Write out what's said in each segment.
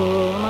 Om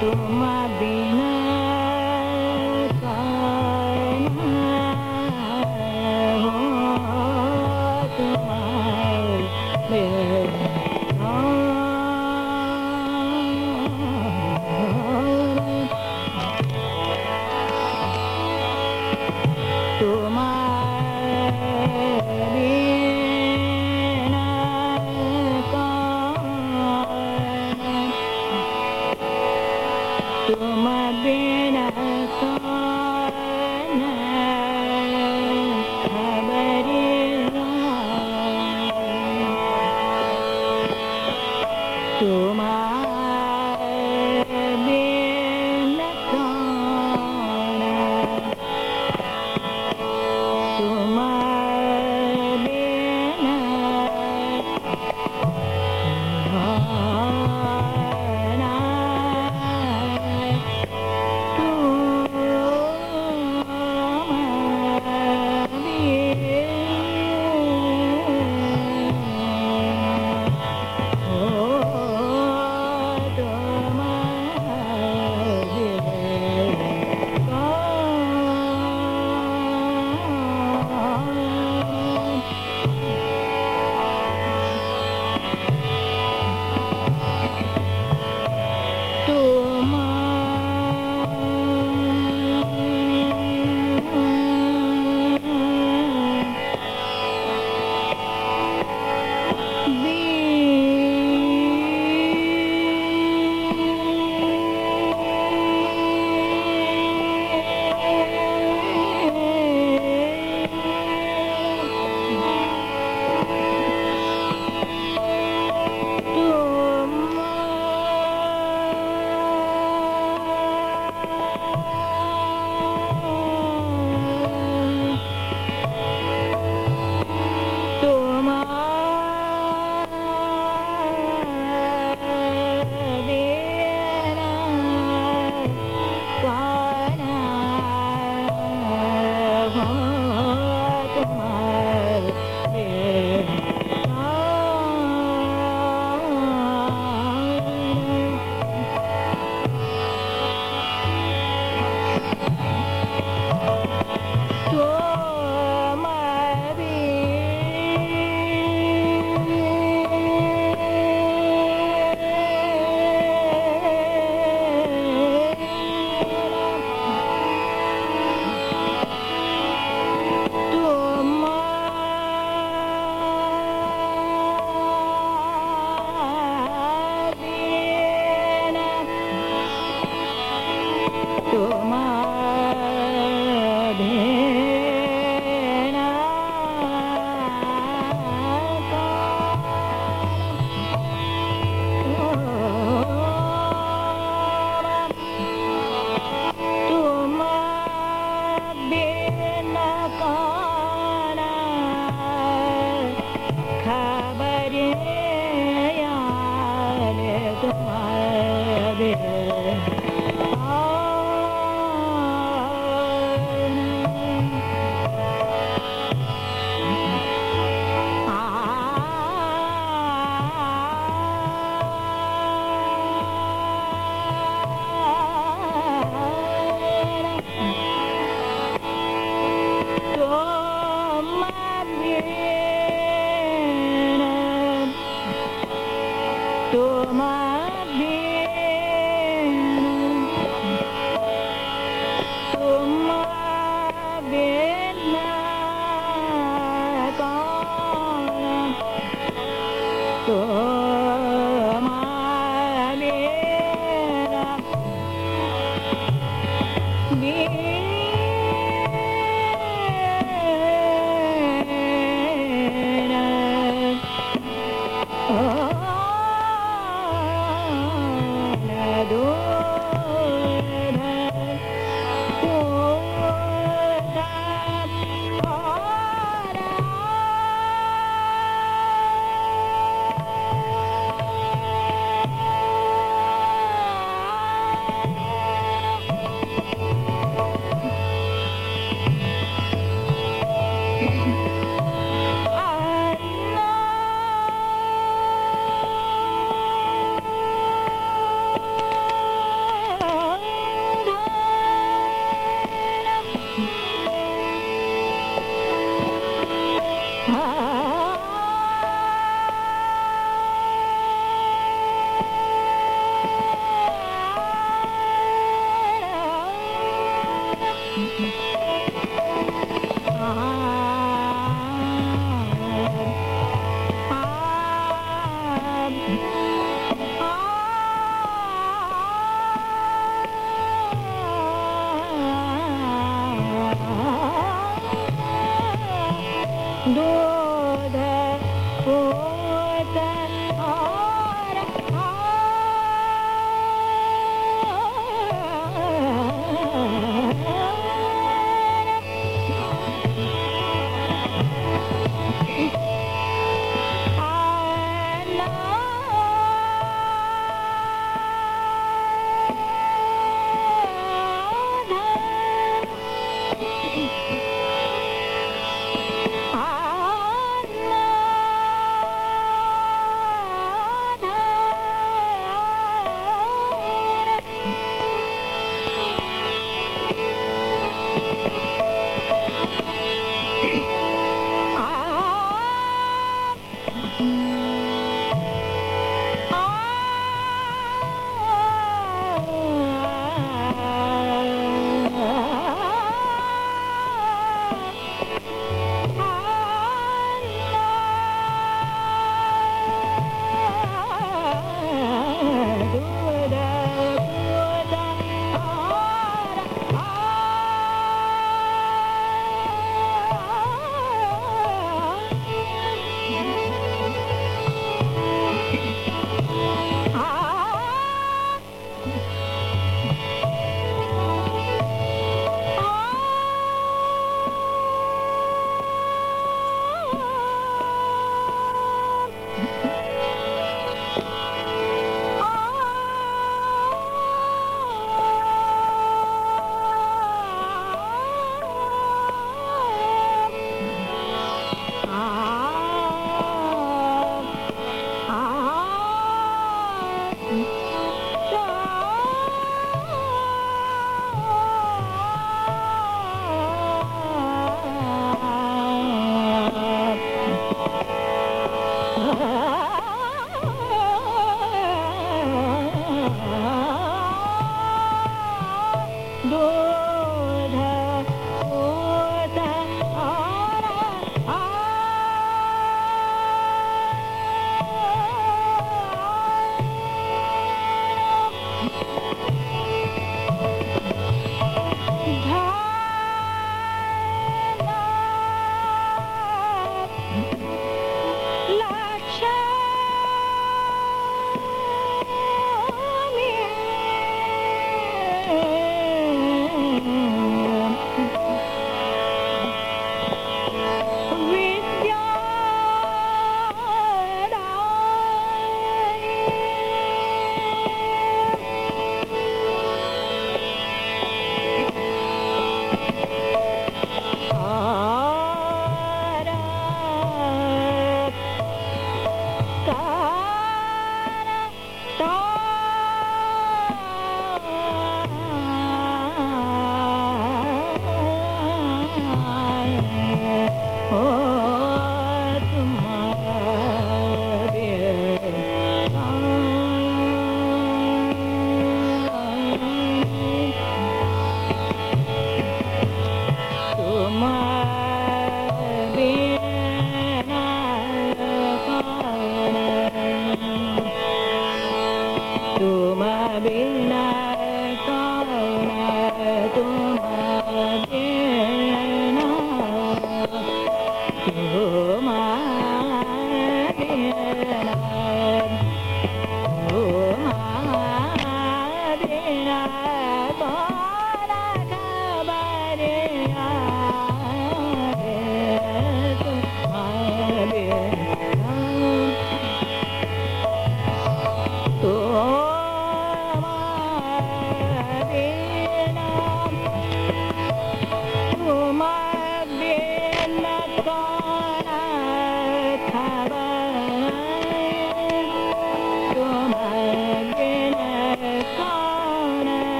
তোমা বিনা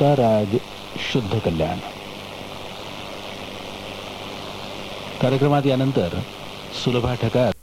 होता राग शुद्ध कल्याण कार्यक्रमात यानंतर सुलभा ठकार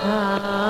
啊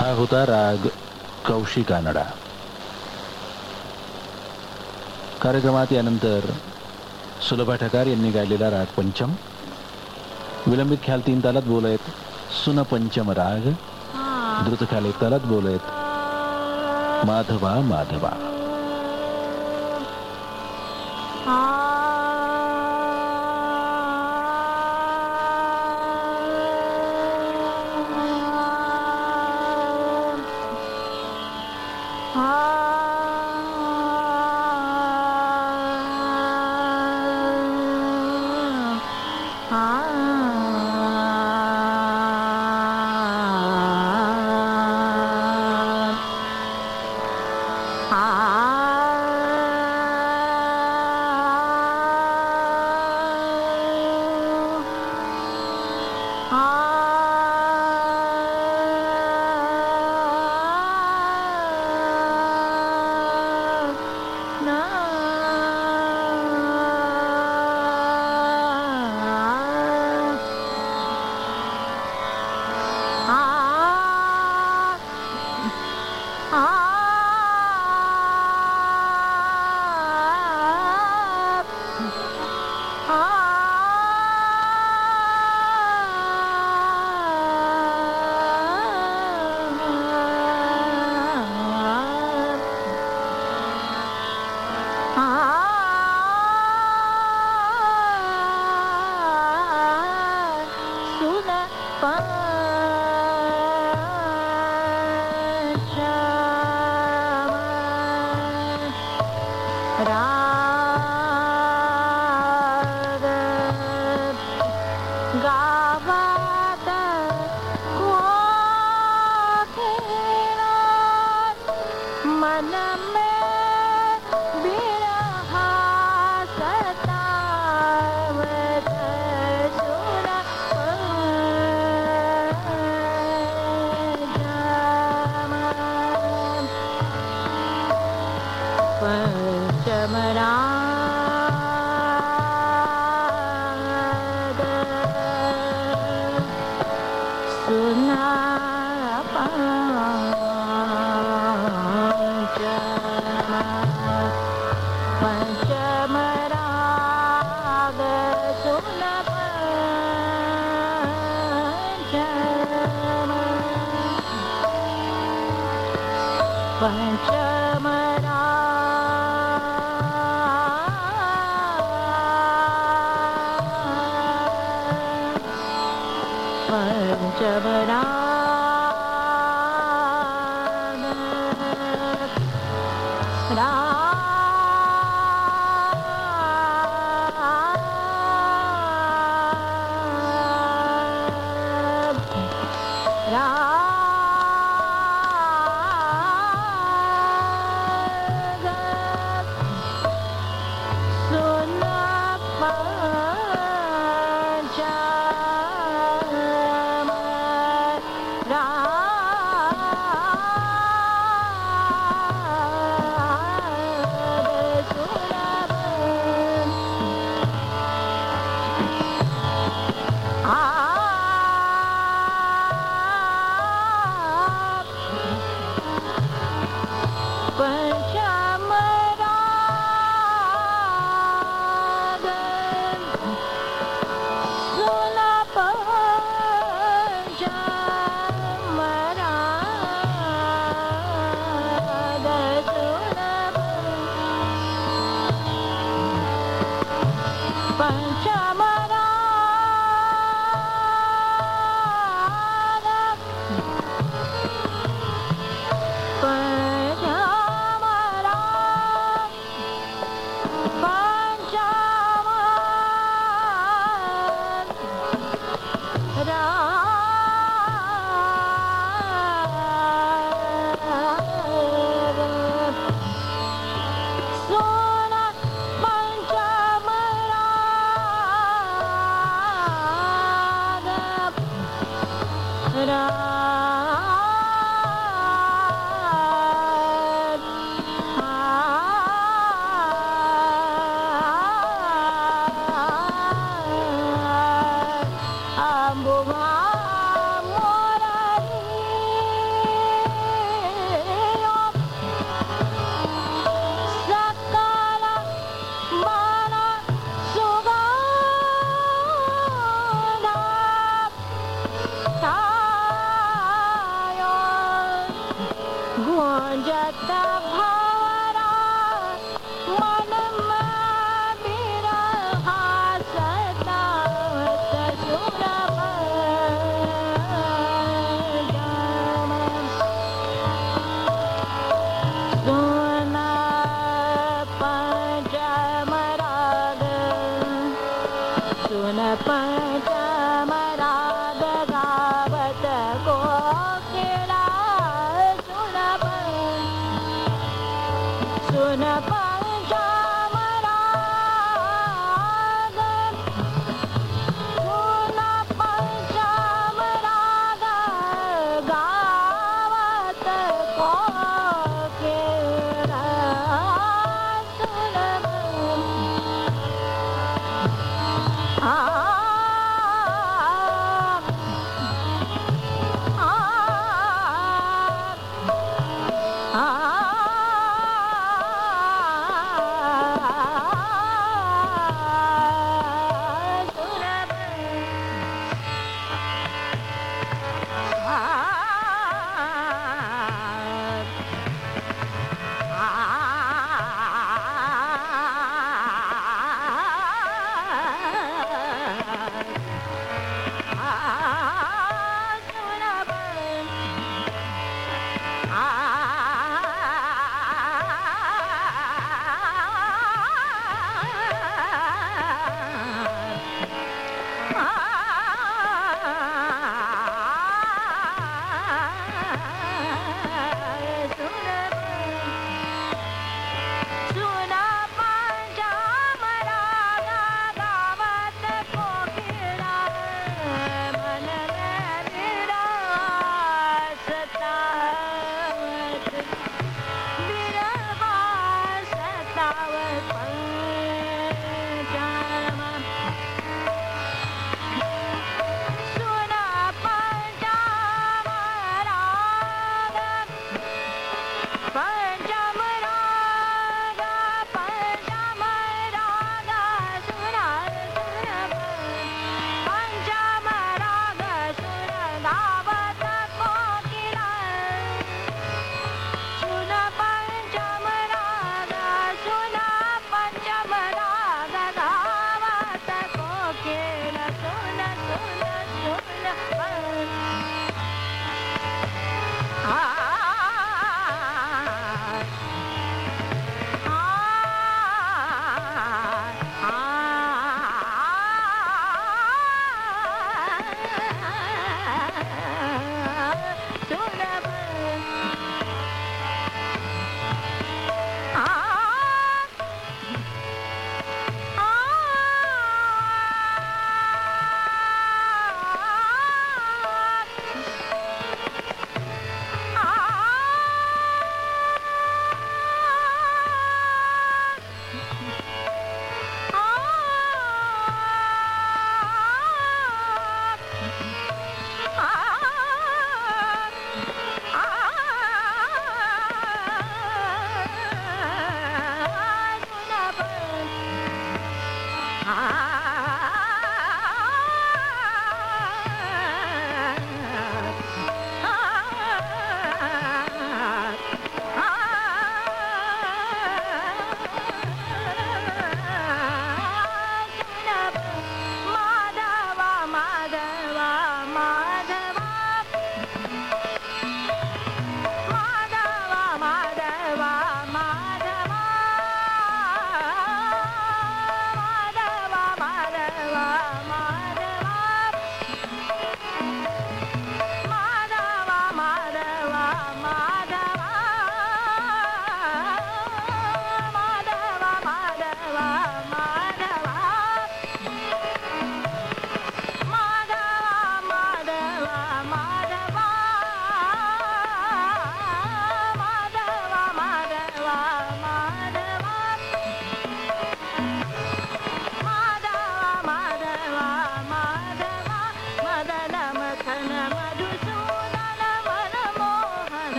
हा होता राग कौशी कानडा. कार्यक्रमात यानंतर सुलभा ठकार यांनी गायलेला राग पंचम विलंबित ख्याल तीन तालात बोलत सुनपंचम राग द्रुत ख्याल एक तालात बोलत माधवा माधवा.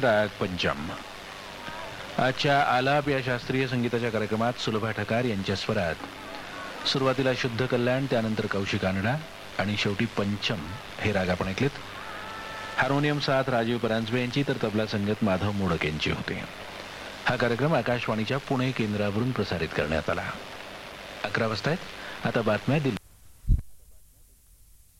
राग पंचम. आजच्या आलाप या शास्त्रीय संगीताच्या कार्यक्रमात सुलभा ठकार यांच्या स्वरात. सुरुवातीला शुद्ध कल्याण त्यानंतर कौशिक कानडा आणि शेवटी पंचम हे राग आपण ऐकलेत. हार्मोनियम साथ राजीव परांजपे यांची तर तबला संगत माधव मोडक यांची होते. हा कार्यक्रम आकाशवाणीच्या पुणे केंद्रावरून प्रसारित करण्यात आला. अकरा वाजता आहेत आता बातम्या दिल्ली